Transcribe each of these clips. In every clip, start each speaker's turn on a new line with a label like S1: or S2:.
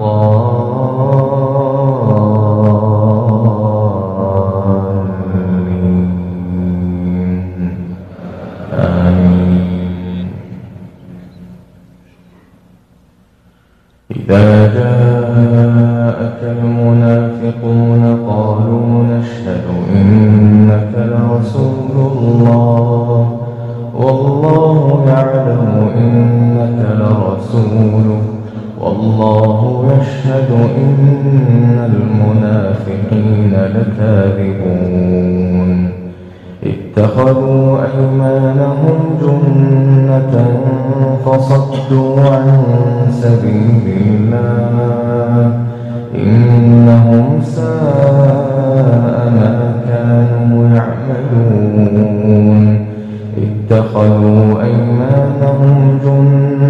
S1: إذا جاءك المنافقون قالوا نشهد إنك لرسول الله والله يعلم إنك لرسوله. والله يشهد إن المنافقين لكاذبون. اتخذوا أيمانهم جنة فصدوا عن سبيل الله. إنهم ساء ما كانوا يعملون. اتخذوا أيمانهم جنة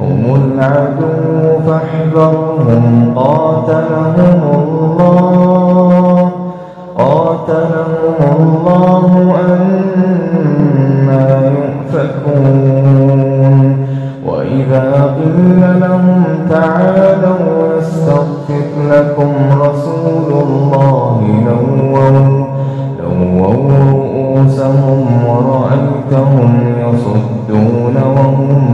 S1: هم العدو فاحذرهم قاتلهم الله قاتلهم الله أنا يؤفكون. وإذا قيل لهم تعالوا يستغفر لكم رسول الله لووا لووا رؤوسهم ورأيتهم يصدون وهم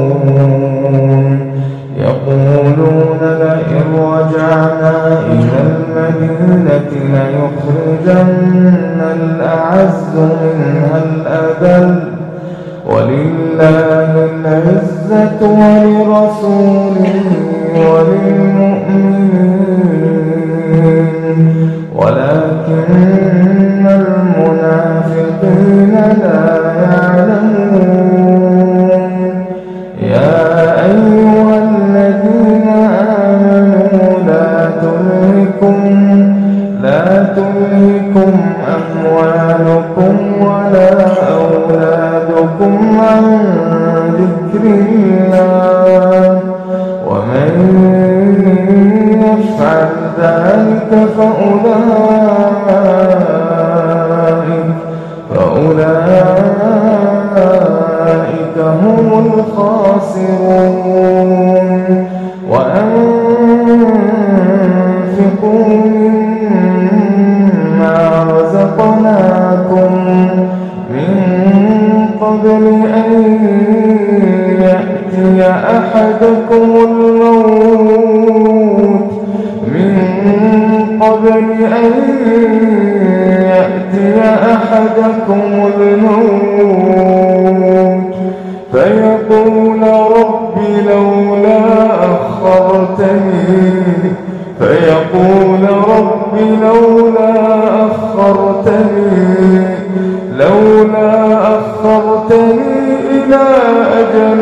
S1: ليخرجن الأعز منها الأذل ولله العزة ولرسوله وللمؤمنين. ولكن المنافقين لا يعلمون. ومن يفعل ذلك فأولئك هم الخاسرون أحدكم الموت من قبل أن يأتي أحدكم الموت فيقول رب لولا أخرتني فيقول رب لولا أخرتني لولا أخرتني إلى أجل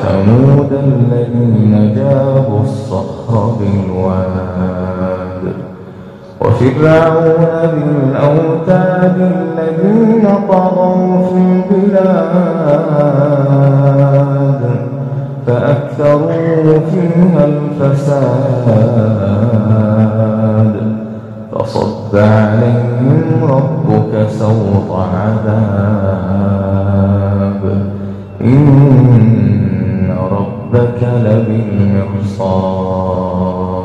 S1: وثمود الذين جابوا الصخر بالواد وفرعون ذي الأوتاد الذين طغوا في البلاد فأكثروا فيها الفساد فصب عليهم ربك سوط عذاب إن لبالمرصاد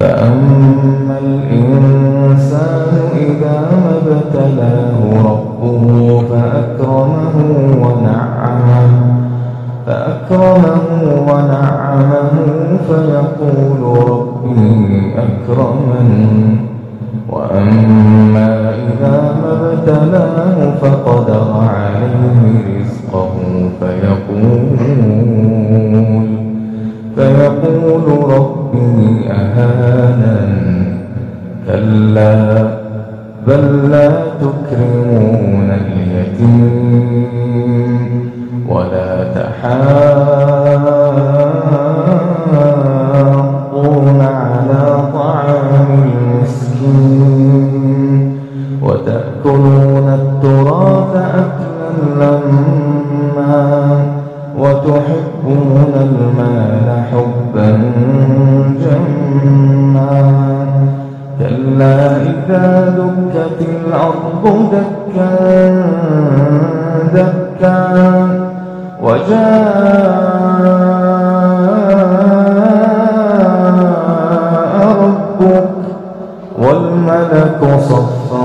S1: فأما الإنسان إذا ما ابتلاه ربه فأكرمه ونعمه فأكرمه ونعمه فيقول ربي أكرمن. وأما إذا ما ابتلاه فقدر ربي أهانن كلا بل لا تكرمون اليتيم ولا تحاضون دكت الأرض دكا دكا وجاء ربك والملك صفا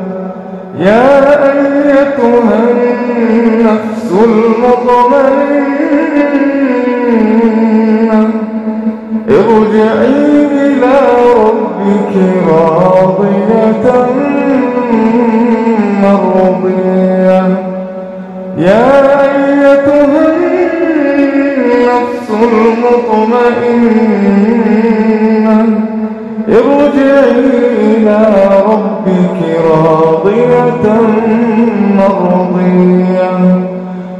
S1: يا أيتها النفس المطمئنة ارجعي إلى ربك راضية مرضية. يا أيتها النفس المطمئنة ارجعي إلى ربك راضية مرضية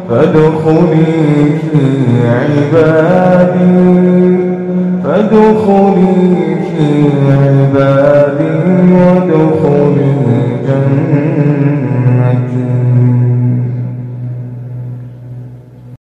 S1: فادخلي في عبادي. فادخلي في عبادي وادخلي جنتي.